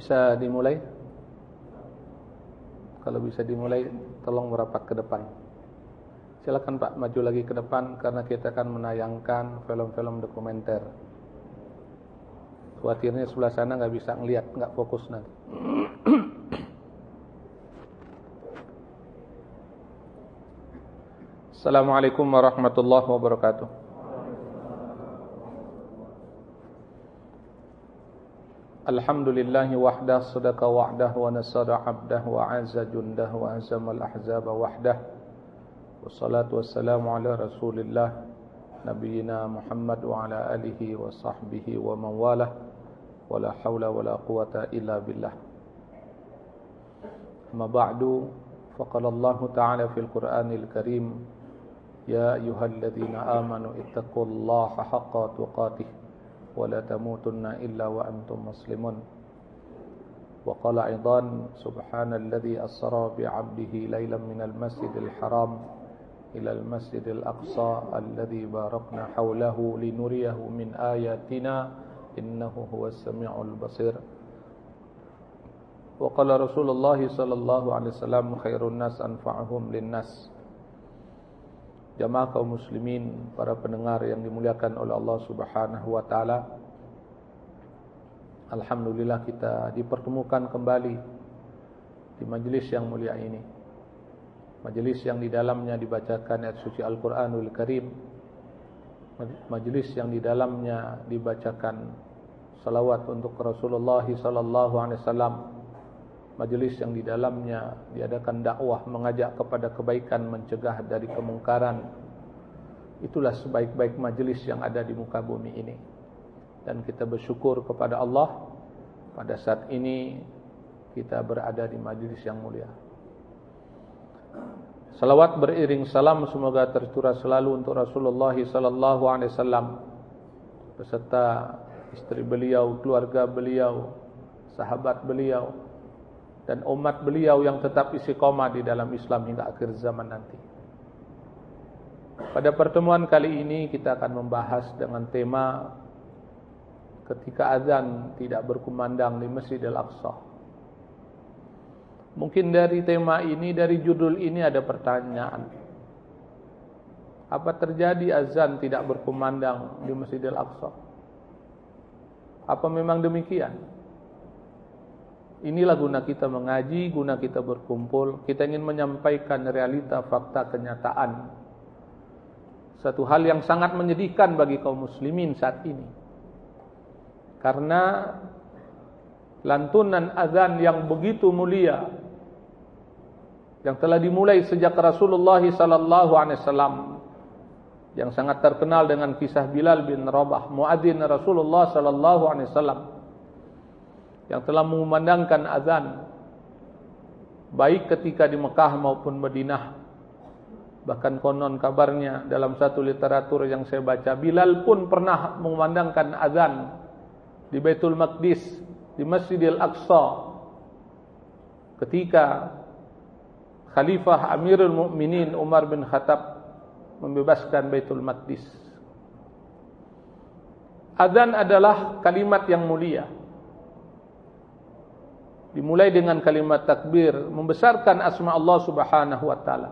Bisa dimulai? Kalau bisa dimulai, tolong merapat ke depan. Silakan Pak, maju lagi ke depan karena kita akan menayangkan film-film dokumenter. Khawatirnya sebelah sana nggak bisa ngelihat, nggak fokus nanti. Assalamualaikum warahmatullahi wabarakatuh. Alhamdulillahi wahdah sadaqa wa'dah wa nasara abdah wa azza jundah wa azamal ahzaba wahdah. Wassalatu wassalamu ala rasulillah Nabiina Muhammad wa ala alihi wa sahbihi wa mawalah Wa la hawla wa la quwata illa billah. Amma ba'du Faqala Allah ta'ala fil Qur'anil Karim. Ya ayuhalladzina amanu ittaqullaha haqqa tuqatih ولا تموتن إلا وأنتم مسلمون. وقال أيضا سبحان الذي أسرى بعبده ليلا من المسجد الحرام إلى المسجد الأقصى الذي باركنا حوله لنريه من آياتنا إنه هو السميع البصير. وقال رسول الله صلى الله عليه وسلم خير الناس أنفعهم للناس. Jamaah kaum muslimin, para pendengar yang dimuliakan oleh Allah Subhanahu wa taala. Alhamdulillah kita dipertemukan kembali di majelis yang mulia ini. Majelis yang di dalamnya dibacakan ayat suci Al-Qur'anul Karim. Majelis yang di dalamnya dibacakan salawat untuk Rasulullah sallallahu alaihi wasallam majelis yang di dalamnya diadakan dakwah mengajak kepada kebaikan mencegah dari kemungkaran. Itulah sebaik-baik majelis yang ada di muka bumi ini. Dan kita bersyukur kepada Allah pada saat ini kita berada di majelis yang mulia. Salawat beriring salam semoga tercurah selalu untuk Rasulullah sallallahu alaihi wasallam beserta istri beliau keluarga beliau sahabat beliau dan umat beliau yang tetap isi koma di dalam Islam hingga akhir zaman nanti. Pada pertemuan kali ini kita akan membahas dengan tema ketika azan tidak berkumandang di Masjid Al-Aqsa. Mungkin dari tema ini, dari judul ini ada pertanyaan. Apa terjadi azan tidak berkumandang di Masjid Al-Aqsa? Apa memang demikian? Inilah guna kita mengaji, guna kita berkumpul. Kita ingin menyampaikan realita, fakta, kenyataan. Satu hal yang sangat menyedihkan bagi kaum muslimin saat ini. Karena lantunan azan yang begitu mulia yang telah dimulai sejak Rasulullah wasallam yang sangat terkenal dengan kisah Bilal bin Rabah, muadzin Rasulullah sallallahu alaihi wasallam yang telah mengumandangkan azan baik ketika di Mekah maupun Madinah. Bahkan konon kabarnya dalam satu literatur yang saya baca Bilal pun pernah mengumandangkan azan di Baitul Maqdis di Masjidil Aqsa ketika Khalifah Amirul Mukminin Umar bin Khattab membebaskan Baitul Maqdis. Azan adalah kalimat yang mulia dimulai dengan kalimat takbir membesarkan asma Allah Subhanahu wa taala.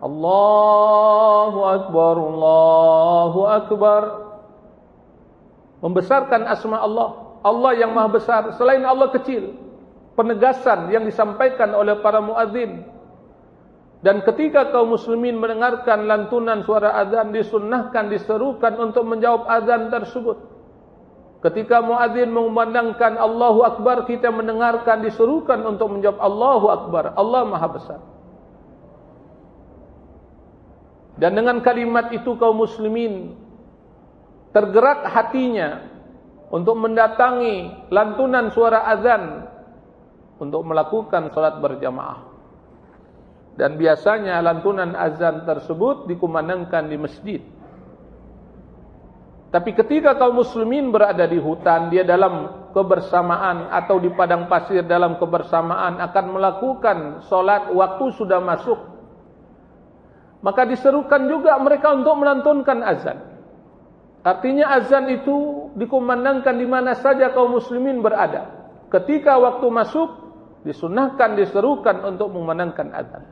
Allahu akbar Allahu akbar. Membesarkan asma Allah. Allah yang maha besar selain Allah kecil. Penegasan yang disampaikan oleh para muadzin. Dan ketika kaum muslimin mendengarkan lantunan suara azan disunnahkan diserukan untuk menjawab azan tersebut Ketika muadzin mengumandangkan Allahu Akbar, kita mendengarkan disuruhkan untuk menjawab Allahu Akbar. Allah Maha Besar. Dan dengan kalimat itu kaum muslimin tergerak hatinya untuk mendatangi lantunan suara azan untuk melakukan salat berjamaah. Dan biasanya lantunan azan tersebut dikumandangkan di masjid. Tapi ketika kaum muslimin berada di hutan, dia dalam kebersamaan atau di padang pasir dalam kebersamaan akan melakukan solat waktu sudah masuk. Maka diserukan juga mereka untuk melantunkan azan. Artinya azan itu dikumandangkan di mana saja kaum muslimin berada. Ketika waktu masuk disunahkan diserukan untuk memandangkan azan.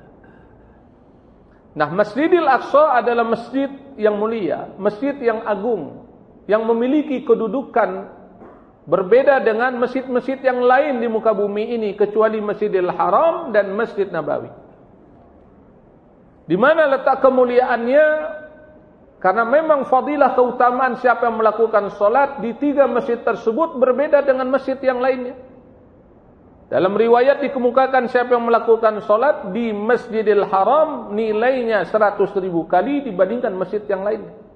Nah, Masjidil Aqsa adalah masjid yang mulia, masjid yang agung, yang memiliki kedudukan berbeda dengan masjid-masjid yang lain di muka bumi ini kecuali Masjidil Haram dan Masjid Nabawi. Di mana letak kemuliaannya? Karena memang fadilah keutamaan siapa yang melakukan solat di tiga masjid tersebut berbeda dengan masjid yang lainnya. Dalam riwayat dikemukakan siapa yang melakukan solat di Masjidil Haram nilainya seratus ribu kali dibandingkan masjid yang lainnya.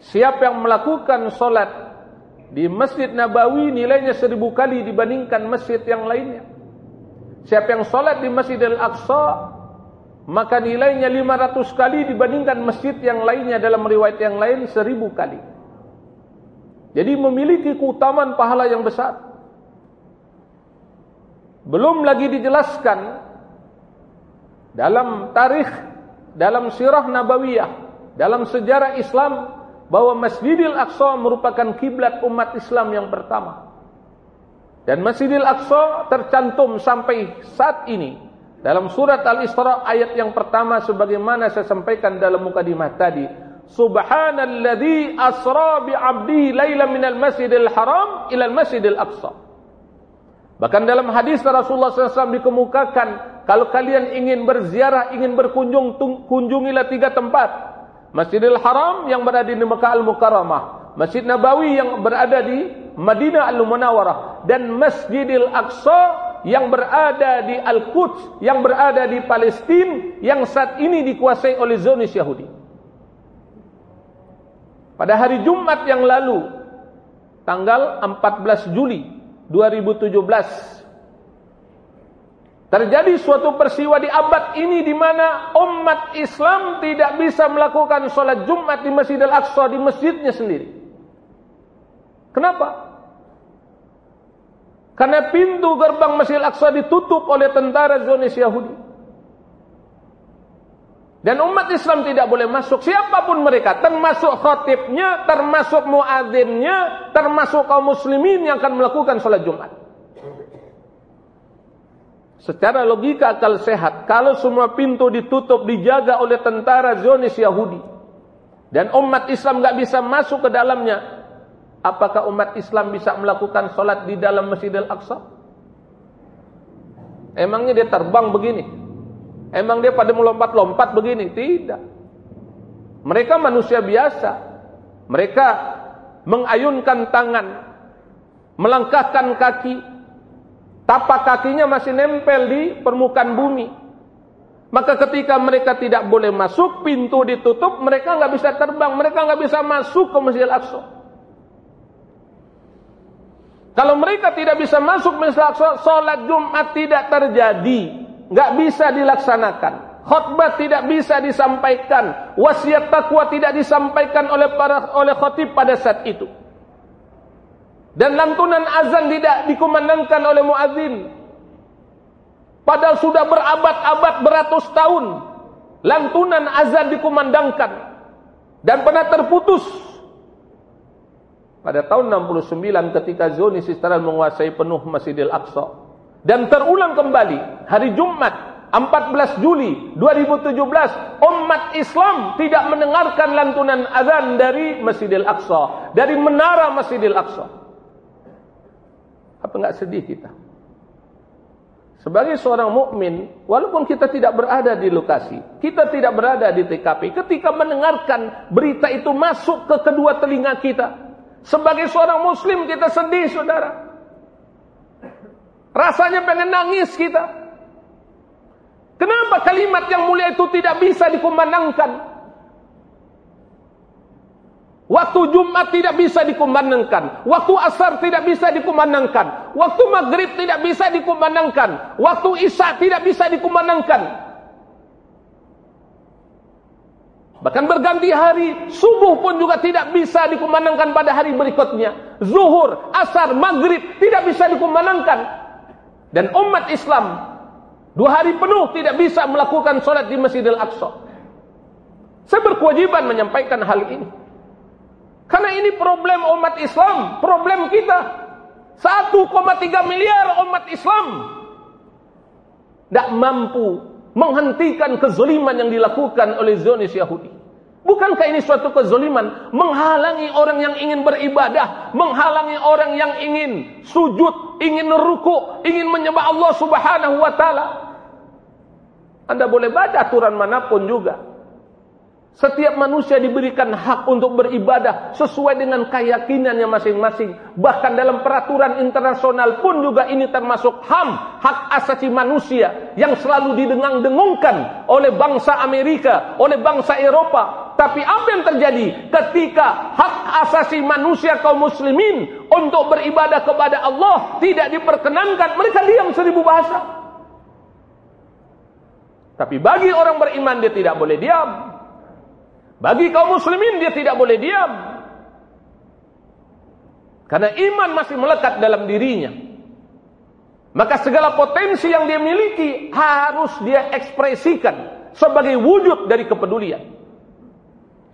Siapa yang melakukan solat di Masjid Nabawi nilainya seribu kali dibandingkan masjid yang lainnya. Siapa yang solat di Masjidil Aqsa maka nilainya 500 kali dibandingkan masjid yang lainnya dalam riwayat yang lain 1000 kali. Jadi memiliki keutamaan pahala yang besar. Belum lagi dijelaskan dalam tarikh, dalam sirah nabawiyah, dalam sejarah Islam bahwa Masjidil Aqsa merupakan kiblat umat Islam yang pertama. Dan Masjidil Aqsa tercantum sampai saat ini dalam surat Al-Isra ayat yang pertama sebagaimana saya sampaikan dalam mukadimah tadi. Subhanalladzi asra bi 'abdihi lailan minal masjidil haram ila al-masjidil aqsa. Bahkan dalam hadis Rasulullah SAW dikemukakan kalau kalian ingin berziarah, ingin berkunjung, kunjungilah tiga tempat. Masjidil Haram yang berada di Mekah Al-Mukarramah, Masjid Nabawi yang berada di Madinah Al-Munawwarah dan Masjidil Aqsa yang berada di Al-Quds, yang berada di Palestina yang saat ini dikuasai oleh Zionis Yahudi. Pada hari Jumat yang lalu, tanggal 14 Juli 2017, Terjadi suatu peristiwa di abad ini di mana umat Islam tidak bisa melakukan sholat Jumat di Masjid Al-Aqsa di masjidnya sendiri. Kenapa? Karena pintu gerbang Masjid Al-Aqsa ditutup oleh tentara Zionis Yahudi. Dan umat Islam tidak boleh masuk siapa pun mereka, termasuk khatibnya, termasuk muadzinnya, termasuk kaum muslimin yang akan melakukan sholat Jumat. Secara logika akal sehat, kalau semua pintu ditutup dijaga oleh tentara Zionis Yahudi dan umat Islam nggak bisa masuk ke dalamnya, apakah umat Islam bisa melakukan sholat di dalam Masjidil Aqsa? Emangnya dia terbang begini? Emang dia pada melompat-lompat begini? Tidak. Mereka manusia biasa. Mereka mengayunkan tangan, melangkahkan kaki, Tapak kakinya masih nempel di permukaan bumi. Maka ketika mereka tidak boleh masuk, pintu ditutup, mereka nggak bisa terbang, mereka nggak bisa masuk ke Masjidil Aqsa. Kalau mereka tidak bisa masuk Masjidil Aqsa, sholat Jumat tidak terjadi, nggak bisa dilaksanakan. Khutbah tidak bisa disampaikan, wasiat takwa tidak disampaikan oleh para oleh khatib pada saat itu. Dan lantunan azan tidak dikumandangkan oleh muadzin. Padahal sudah berabad-abad beratus tahun lantunan azan dikumandangkan. Dan pernah terputus. Pada tahun 69 ketika Zionis Israel menguasai penuh Masjidil Aqsa. Dan terulang kembali hari Jumat 14 Juli 2017 umat Islam tidak mendengarkan lantunan azan dari Masjidil Aqsa dari menara Masjidil Aqsa apa enggak sedih kita? Sebagai seorang mukmin, walaupun kita tidak berada di lokasi, kita tidak berada di TKP, ketika mendengarkan berita itu masuk ke kedua telinga kita, sebagai seorang muslim kita sedih, Saudara. Rasanya pengen nangis kita. Kenapa kalimat yang mulia itu tidak bisa dikumandangkan? Waktu Jumat tidak bisa dikumandangkan. Waktu Asar tidak bisa dikumandangkan. Waktu Maghrib tidak bisa dikumandangkan. Waktu Isya tidak bisa dikumandangkan. Bahkan berganti hari, subuh pun juga tidak bisa dikumandangkan pada hari berikutnya. Zuhur, Asar, Maghrib tidak bisa dikumandangkan. Dan umat Islam dua hari penuh tidak bisa melakukan sholat di Masjidil Aqsa. Saya berkewajiban menyampaikan hal ini. Karena ini problem umat Islam, problem kita. 1,3 miliar umat Islam tidak mampu menghentikan kezaliman yang dilakukan oleh Zionis Yahudi. Bukankah ini suatu kezaliman menghalangi orang yang ingin beribadah, menghalangi orang yang ingin sujud, ingin ruku, ingin menyembah Allah Subhanahu wa taala? Anda boleh baca aturan mana pun juga. Setiap manusia diberikan hak untuk beribadah sesuai dengan keyakinannya masing-masing. Bahkan dalam peraturan internasional pun juga ini termasuk HAM, hak asasi manusia yang selalu didengang-dengungkan oleh bangsa Amerika, oleh bangsa Eropa. Tapi apa yang terjadi ketika hak asasi manusia kaum muslimin untuk beribadah kepada Allah tidak diperkenankan, mereka diam seribu bahasa. Tapi bagi orang beriman dia tidak boleh diam. Bagi kaum muslimin dia tidak boleh diam. Karena iman masih melekat dalam dirinya. Maka segala potensi yang dia miliki harus dia ekspresikan sebagai wujud dari kepedulian.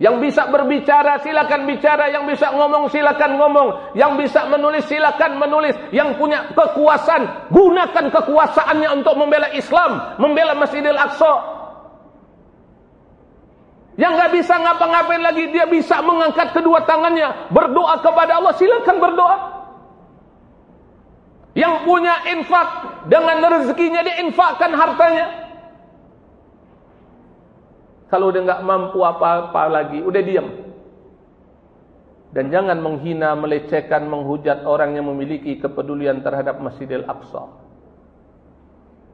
Yang bisa berbicara silakan bicara, yang bisa ngomong silakan ngomong, yang bisa menulis silakan menulis, yang punya kekuasaan gunakan kekuasaannya untuk membela Islam, membela Masjidil Aqsa, yang nggak bisa ngapa-ngapain lagi dia bisa mengangkat kedua tangannya berdoa kepada Allah silakan berdoa. Yang punya infak dengan rezekinya dia infakkan hartanya. Kalau dia nggak mampu apa-apa lagi, udah diam. Dan jangan menghina, melecehkan, menghujat orang yang memiliki kepedulian terhadap Masjidil Aqsa.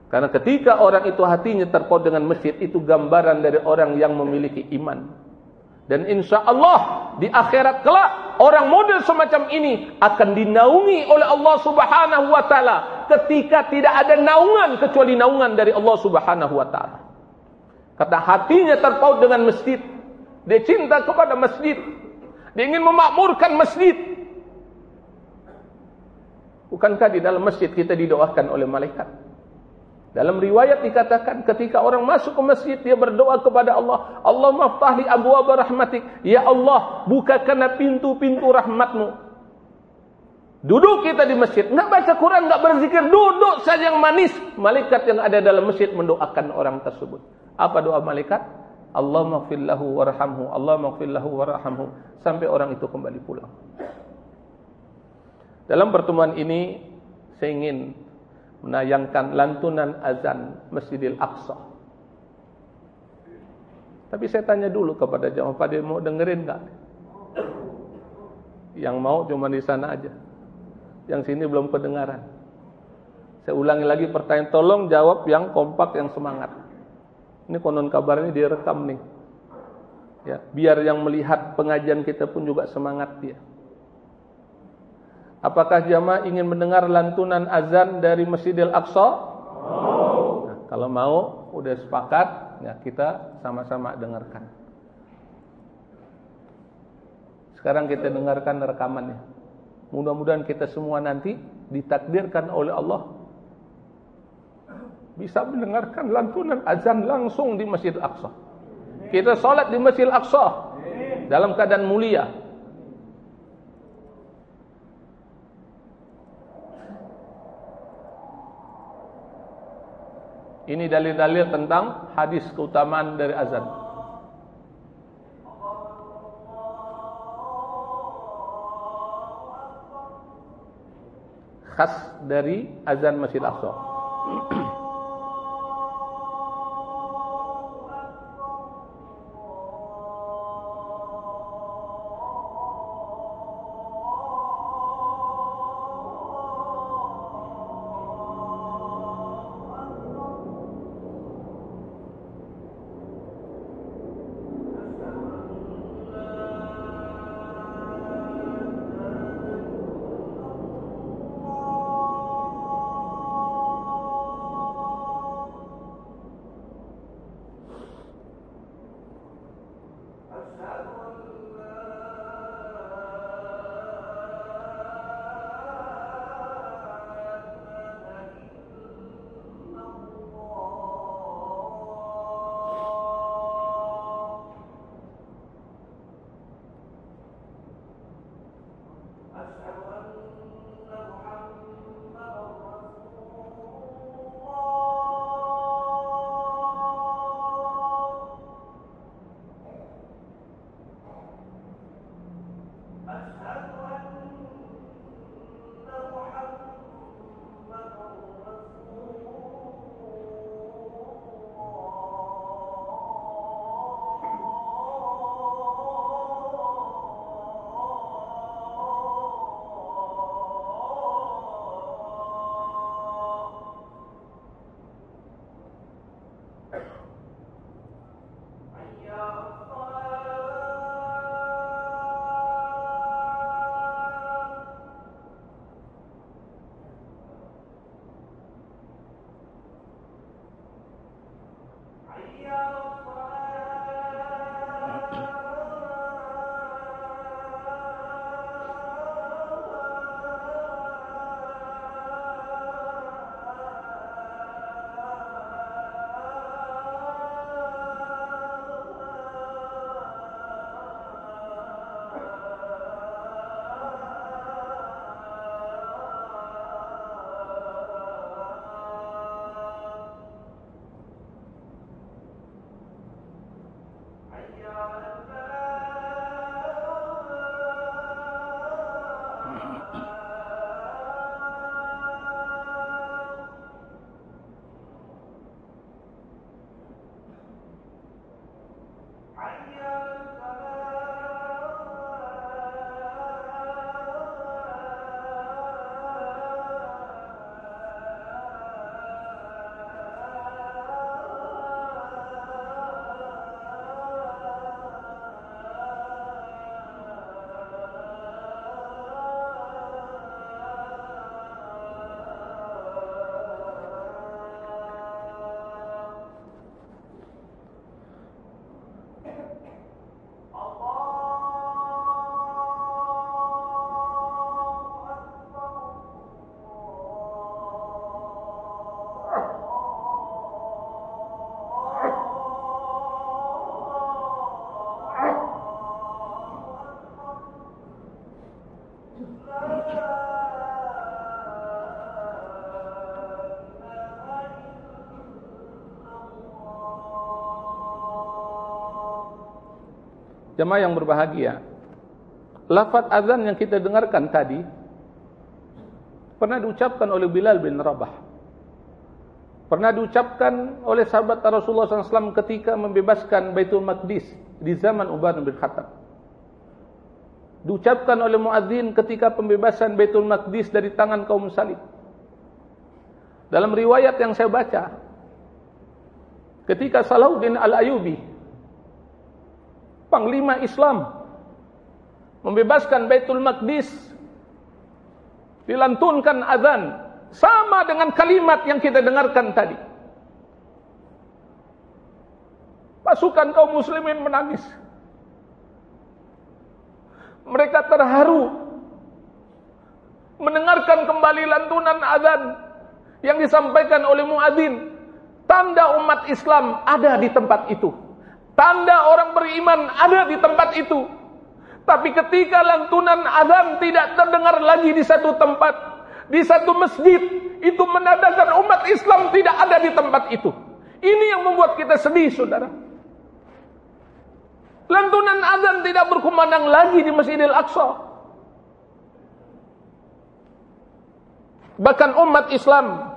Karena ketika orang itu hatinya terpaut dengan masjid itu gambaran dari orang yang memiliki iman. Dan insya Allah di akhirat kelak orang model semacam ini akan dinaungi oleh Allah Subhanahu Wa Taala ketika tidak ada naungan kecuali naungan dari Allah Subhanahu Wa Taala. Kata hatinya terpaut dengan masjid, dia cinta kepada masjid, dia ingin memakmurkan masjid. Bukankah di dalam masjid kita didoakan oleh malaikat? Dalam riwayat dikatakan ketika orang masuk ke masjid dia berdoa kepada Allah, Allah maftahli abwaab rahmatik. Ya Allah, bukakanlah pintu-pintu rahmatmu. Duduk kita di masjid, enggak baca Quran, enggak berzikir, duduk saja yang manis. Malaikat yang ada dalam masjid mendoakan orang tersebut. Apa doa malaikat? Allah maghfir lahu warhamhu, Allah maghfir lahu warhamhu sampai orang itu kembali pulang. Dalam pertemuan ini saya ingin menayangkan lantunan azan Masjidil Aqsa. Tapi saya tanya dulu kepada jamaah, pada mau dengerin enggak? Yang mau cuma di sana aja. Yang sini belum kedengaran. Saya ulangi lagi pertanyaan, tolong jawab yang kompak, yang semangat. Ini konon kabarnya direkam nih. Ya, biar yang melihat pengajian kita pun juga semangat dia. Apakah jamaah ingin mendengar lantunan azan dari Masjidil Aqsa? Nah, kalau mau, udah sepakat, ya kita sama-sama dengarkan. Sekarang kita dengarkan rekamannya. Mudah-mudahan kita semua nanti ditakdirkan oleh Allah bisa mendengarkan lantunan azan langsung di Masjidil Aqsa. Kita salat di Masjidil Aqsa dalam keadaan mulia. Ini dalil-dalil tentang hadis keutamaan dari azan. Khas dari azan Masjid Aqsa. Jemaah yang berbahagia, lafaz azan yang kita dengarkan tadi pernah diucapkan oleh Bilal bin Rabah. Pernah diucapkan oleh sahabat Rasulullah SAW ketika membebaskan Baitul Maqdis di zaman Umar bin Khattab. Diucapkan oleh muadzin ketika pembebasan Baitul Maqdis dari tangan kaum salib. Dalam riwayat yang saya baca, ketika Salahuddin Al-Ayubi panglima Islam membebaskan Baitul Maqdis dilantunkan azan sama dengan kalimat yang kita dengarkan tadi. Pasukan kaum muslimin menangis. Mereka terharu mendengarkan kembali lantunan azan yang disampaikan oleh muadzin. Tanda umat Islam ada di tempat itu Tanda orang beriman ada di tempat itu. Tapi ketika lantunan azan tidak terdengar lagi di satu tempat, di satu masjid, itu menandakan umat Islam tidak ada di tempat itu. Ini yang membuat kita sedih, saudara. Lantunan azan tidak berkumandang lagi di Masjidil Aqsa. Bahkan umat Islam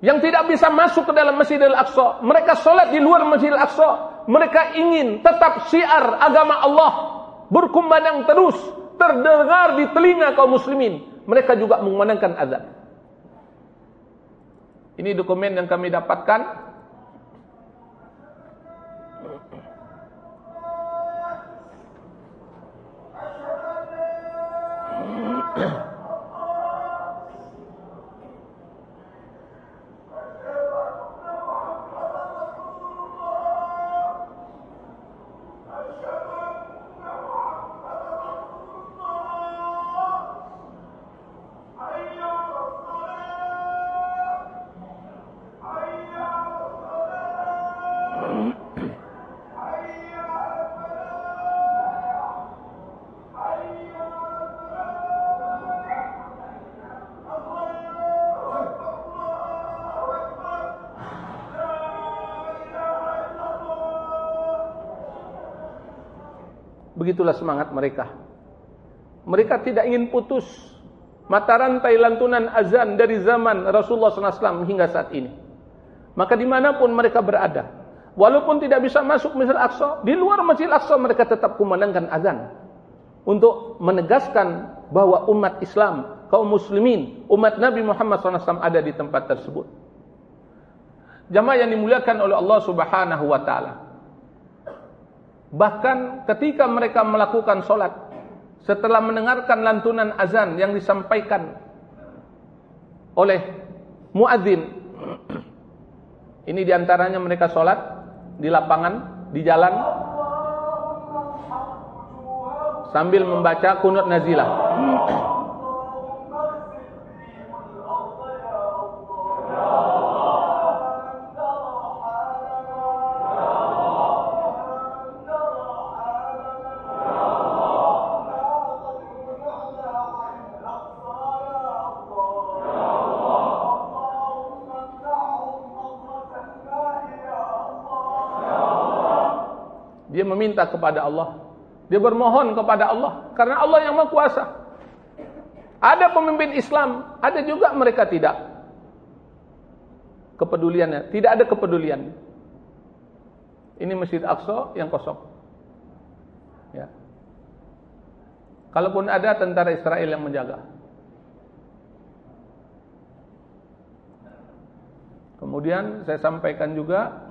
yang tidak bisa masuk ke dalam Masjidil Aqsa, mereka sholat di luar Masjidil Aqsa, mereka ingin tetap syiar agama Allah. Berkumandang terus. Terdengar di telinga kaum muslimin. Mereka juga mengumandangkan azan. Ini dokumen yang kami dapatkan Begitulah semangat mereka. Mereka tidak ingin putus mata rantai lantunan azan dari zaman Rasulullah SAW hingga saat ini. Maka di mana pun mereka berada, walaupun tidak bisa masuk Masjid Aqsa, di luar Masjid Aqsa mereka tetap kumandangkan azan untuk menegaskan bahwa umat Islam, kaum muslimin, umat Nabi Muhammad SAW ada di tempat tersebut. Jamaah yang dimuliakan oleh Allah Subhanahu wa taala. Bahkan ketika mereka melakukan solat setelah mendengarkan lantunan azan yang disampaikan oleh muadzin, ini di antaranya mereka solat di lapangan, di jalan, sambil membaca kunut nazilah. meminta kepada Allah. Dia bermohon kepada Allah karena Allah yang Maha Kuasa. Ada pemimpin Islam, ada juga mereka tidak kepeduliannya, tidak ada kepedulian. Ini Masjid Aqsa yang kosong. Ya. Kalaupun ada tentara Israel yang menjaga. Kemudian saya sampaikan juga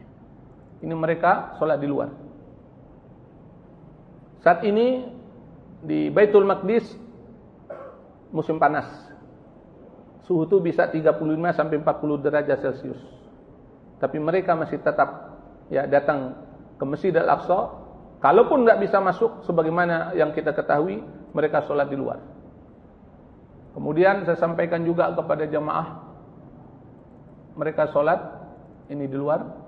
ini mereka sholat di luar. Saat ini di Baitul Maqdis musim panas. Suhu itu bisa 35 sampai 40 derajat Celcius. Tapi mereka masih tetap ya datang ke Masjid Al-Aqsa. Kalaupun nggak bisa masuk sebagaimana yang kita ketahui, mereka sholat di luar. Kemudian saya sampaikan juga kepada jamaah mereka sholat ini di luar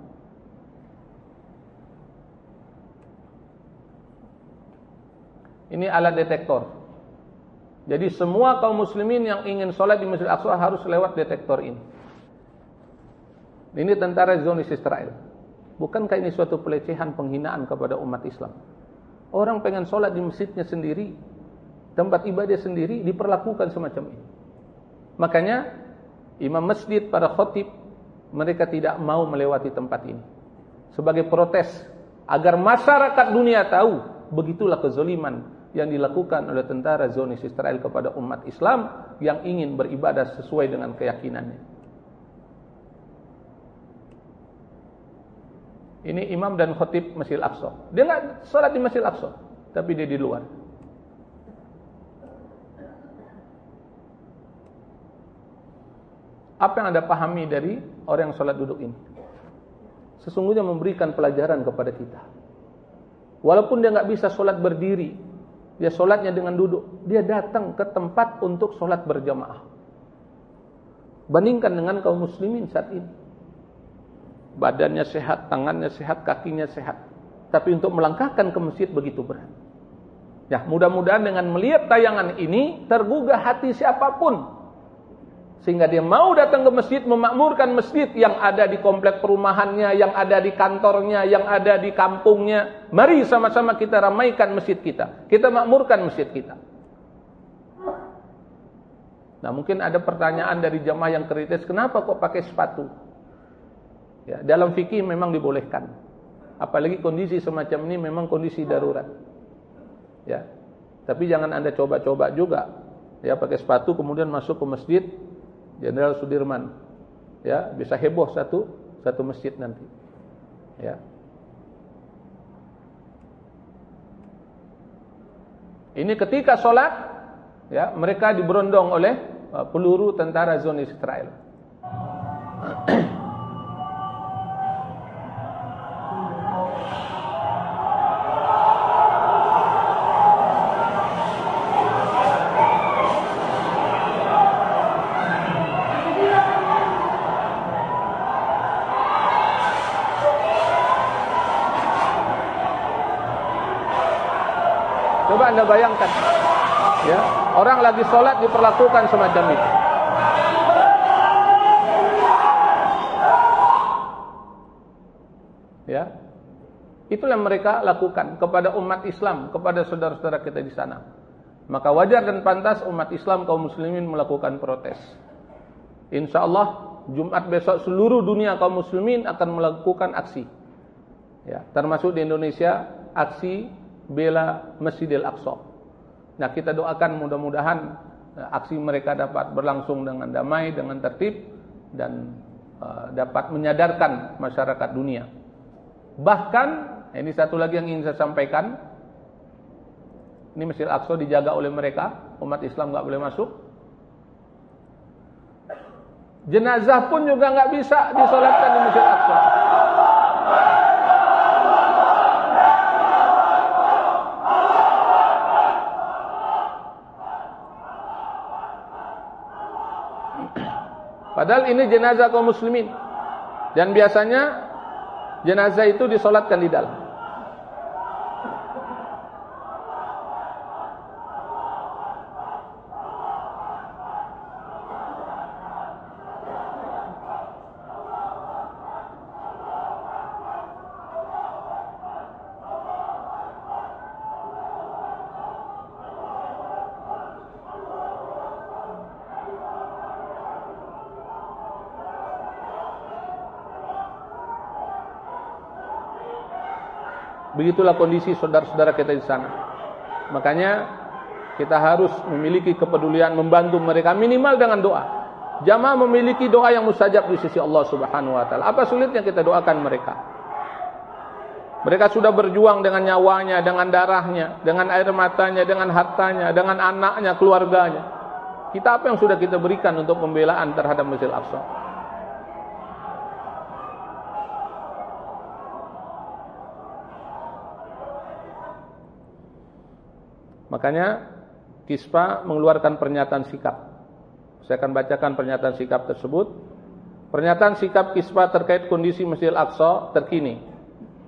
Ini alat detektor. Jadi semua kaum muslimin yang ingin sholat di Masjid Aqsa harus lewat detektor ini. Ini tentara Zionis Israel. Bukankah ini suatu pelecehan penghinaan kepada umat Islam? Orang pengen sholat di masjidnya sendiri, tempat ibadah sendiri, diperlakukan semacam ini. Makanya, imam masjid, para khotib, mereka tidak mau melewati tempat ini. Sebagai protes, agar masyarakat dunia tahu, begitulah kezoliman yang dilakukan oleh tentara Zionis Israel kepada umat Islam yang ingin beribadah sesuai dengan keyakinannya. Ini imam dan khotib Masjid Al-Aqsa. Dia enggak salat di Masjid Al-Aqsa, tapi dia di luar. Apa yang Anda pahami dari orang yang salat duduk ini? Sesungguhnya memberikan pelajaran kepada kita. Walaupun dia enggak bisa salat berdiri, dia salatnya dengan duduk, dia datang ke tempat untuk salat berjamaah. Bandingkan dengan kaum muslimin saat ini badannya sehat, tangannya sehat, kakinya sehat. Tapi untuk melangkahkan ke masjid begitu berat. Ya, mudah-mudahan dengan melihat tayangan ini tergugah hati siapa pun sehingga dia mau datang ke masjid memakmurkan masjid yang ada di komplek perumahannya, yang ada di kantornya, yang ada di kampungnya. Mari sama-sama kita ramaikan masjid kita. Kita makmurkan masjid kita. Nah, mungkin ada pertanyaan dari jamaah yang kritis, kenapa kok pakai sepatu? Ya, dalam fikih memang dibolehkan. Apalagi kondisi semacam ini memang kondisi darurat. Ya. Tapi jangan Anda coba-coba juga. Ya, pakai sepatu kemudian masuk ke masjid Jenderal Sudirman. Ya, bisa heboh satu satu masjid nanti. Ya. Ini ketika sholat, ya, mereka diberondong oleh uh, peluru tentara Zionis Israel. Anda bayangkan. Ya, orang lagi sholat diperlakukan semacam itu. Ya, itulah mereka lakukan kepada umat Islam, kepada saudara-saudara kita di sana. Maka wajar dan pantas umat Islam kaum muslimin melakukan protes. Insya Allah Jumat besok seluruh dunia kaum muslimin akan melakukan aksi. Ya, termasuk di Indonesia aksi bela Masjidil Aqsa. Nah, kita doakan mudah-mudahan eh, aksi mereka dapat berlangsung dengan damai, dengan tertib dan uh, dapat menyadarkan masyarakat dunia. Bahkan ini satu lagi yang ingin saya sampaikan. Ini Masjid Al-Aqsa dijaga oleh mereka, umat Islam nggak boleh masuk. Jenazah pun juga nggak bisa disolatkan di Masjid Al-Aqsa. Padahal ini jenazah kaum muslimin. Dan biasanya jenazah itu disolatkan di dalam. Begitulah kondisi saudara-saudara kita di sana. Makanya kita harus memiliki kepedulian membantu mereka minimal dengan doa. Jamaah memiliki doa yang mustajab di sisi Allah Subhanahu wa taala. Apa sulitnya kita doakan mereka? Mereka sudah berjuang dengan nyawanya, dengan darahnya, dengan air matanya, dengan hartanya, dengan anaknya, keluarganya. Kita apa yang sudah kita berikan untuk pembelaan terhadap Masjid Al-Aqsa? Makanya Kispa mengeluarkan pernyataan sikap. Saya akan bacakan pernyataan sikap tersebut. Pernyataan sikap Kispa terkait kondisi Masjid Al-Aqsa terkini.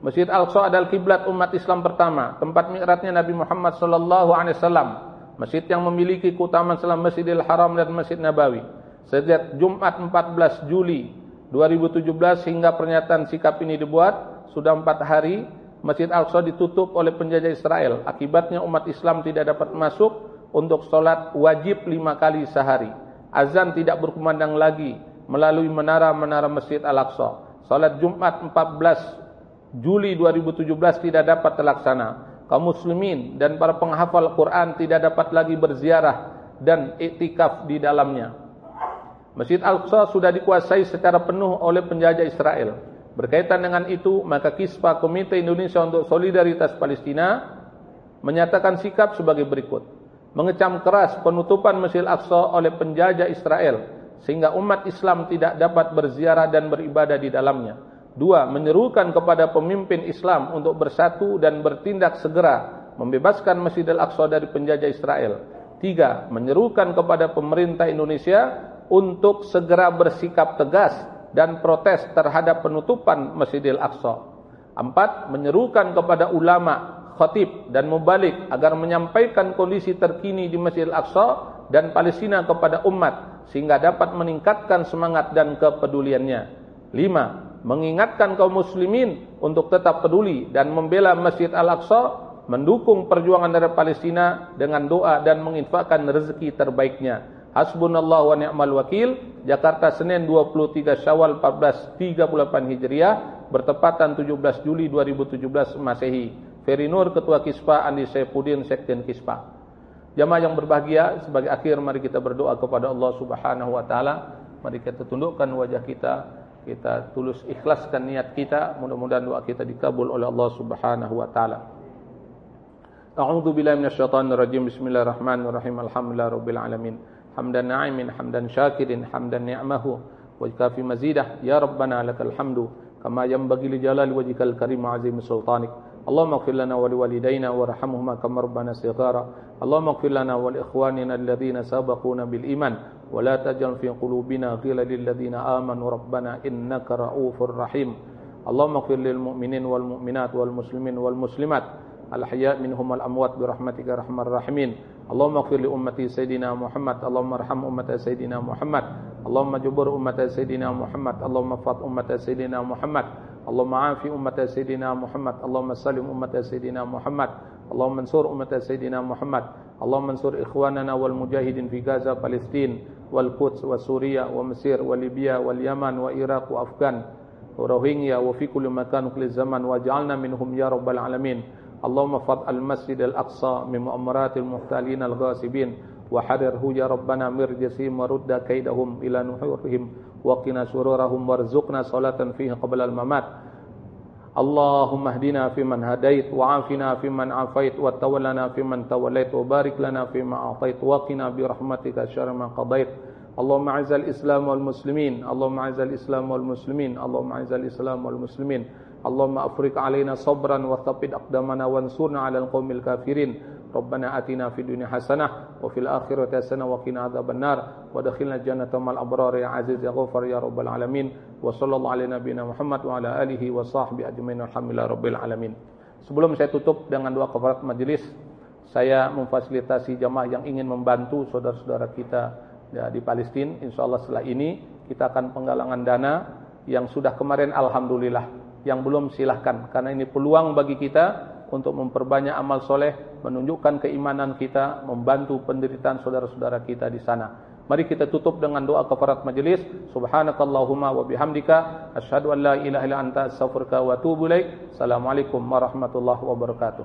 Masjid Al-Aqsa adalah kiblat umat Islam pertama, tempat mi'ratnya Nabi Muhammad sallallahu alaihi wasallam. Masjid yang memiliki keutamaan selain Masjidil Haram dan Masjid Nabawi. Sejak Jumat 14 Juli 2017 hingga pernyataan sikap ini dibuat, sudah empat hari Masjid Al-Aqsa ditutup oleh penjajah Israel. Akibatnya umat Islam tidak dapat masuk untuk sholat wajib lima kali sehari. Azan tidak berkumandang lagi melalui menara-menara Masjid Al-Aqsa. Sholat Jumat 14 Juli 2017 tidak dapat terlaksana. Kaum muslimin dan para penghafal Quran tidak dapat lagi berziarah dan iktikaf di dalamnya. Masjid Al-Aqsa sudah dikuasai secara penuh oleh penjajah Israel. Berkaitan dengan itu, maka KISPA Komite Indonesia untuk Solidaritas Palestina menyatakan sikap sebagai berikut. Mengecam keras penutupan Masjid Al-Aqsa oleh penjajah Israel sehingga umat Islam tidak dapat berziarah dan beribadah di dalamnya. Dua, menyerukan kepada pemimpin Islam untuk bersatu dan bertindak segera membebaskan Masjid Al-Aqsa dari penjajah Israel. Tiga, menyerukan kepada pemerintah Indonesia untuk segera bersikap tegas dan protes terhadap penutupan Masjidil Aqsa. Empat, menyerukan kepada ulama, khatib dan mubalik agar menyampaikan kondisi terkini di Masjidil Aqsa dan Palestina kepada umat sehingga dapat meningkatkan semangat dan kepeduliannya. Lima, mengingatkan kaum muslimin untuk tetap peduli dan membela Masjid Al-Aqsa, mendukung perjuangan dari Palestina dengan doa dan menginfakkan rezeki terbaiknya. Hasbunallah wa ni'mal wakil Jakarta Senin 23 Syawal 1438 Hijriah bertepatan 17 Juli 2017 Masehi. Ferry Nur Ketua Kispa Andi Saifuddin Sekjen Kispa. Jamaah yang berbahagia sebagai akhir mari kita berdoa kepada Allah Subhanahu wa taala. Mari kita tundukkan wajah kita, kita tulus ikhlaskan niat kita, mudah-mudahan doa kita dikabul oleh Allah Subhanahu wa taala. A'udzu billahi minasyaitonir rajim. Bismillahirrahmanirrahim. Alhamdulillahirabbil alamin. حمدا ناعم حمدا شاكر حمدا نعمه. وكافي مزيده يا ربنا لك الحمد. كما ينبغي لجلال وجهك الكريم وعظيم سلطانك. اللهم اغفر لنا ولوالدينا وارحمهما كما ربنا صغارا. اللهم اغفر لنا ولإخواننا الذين سبقونا بالإيمان. ولا تجعل في قلوبنا غلا للذين آمنوا. ربنا إنك رؤوف رحيم. اللهم اغفر للمؤمنين والمؤمنات والمسلمين والمسلمات. الأحياء منهم والأموات برحمتك رحمة الراحمين. اللهم اغفر لأمتي سيدنا محمد اللهم ارحم أمة سيدنا محمد اللهم جبر أمة سيدنا محمد اللهم فض أمة سيدنا محمد اللهم عافي أمة سيدنا محمد اللهم سلم أمة سيدنا محمد اللهم انصر أمة سيدنا محمد اللهم انصر إخواننا والمجاهدين في غزة فلسطين والقدس وسوريا ومصر وليبيا واليمن وإيراق وأفغان وروهينيا وفي كل مكان وكل زمان واجعلنا منهم يا رب العالمين اللهم فض المسجد الأقصى من مؤامرات المحتالين الغاصبين وحرره يا ربنا مرجسهم ورد كيدهم إلى نحورهم وقنا شرورهم وارزقنا صلاة فيه قبل الممات. اللهم اهدنا فيمن هديت وعافنا فيمن عافيت وتولنا فيمن توليت وبارك لنا فيما أعطيت وقنا برحمتك شر ما قضيت. اللهم أعز الإسلام والمسلمين اللهم أعز الإسلام والمسلمين اللهم أعز الإسلام والمسلمين. Allahumma afrik alaina sabran wa thabbit aqdamana wansurna 'alal qaumil kafirin. Rabbana atina fid dunya hasanah wa fil akhirati hasanah wa qina adzabannar wa adkhilna jannata mal abrar ya aziz ya ghafur ya rabbal alamin. Wa sallallahu ala nabiyyina Muhammad wa ala alihi wa sahbi ajmain alhamdulillah rabbil alamin. Sebelum saya tutup dengan doa kafarat majelis, saya memfasilitasi jamaah yang ingin membantu saudara-saudara kita ya, di Palestina. Insya Allah setelah ini kita akan penggalangan dana yang sudah kemarin alhamdulillah yang belum silahkan. Karena ini peluang bagi kita untuk memperbanyak amal soleh menunjukkan keimanan kita membantu penderitaan saudara-saudara kita di sana. Mari kita tutup dengan doa kafarat majelis subhanakallahumma wa bihamdika asyhadu an la ilaha illa anta astaghfiruka wa atubu ilaik. Assalamualaikum warahmatullahi wabarakatuh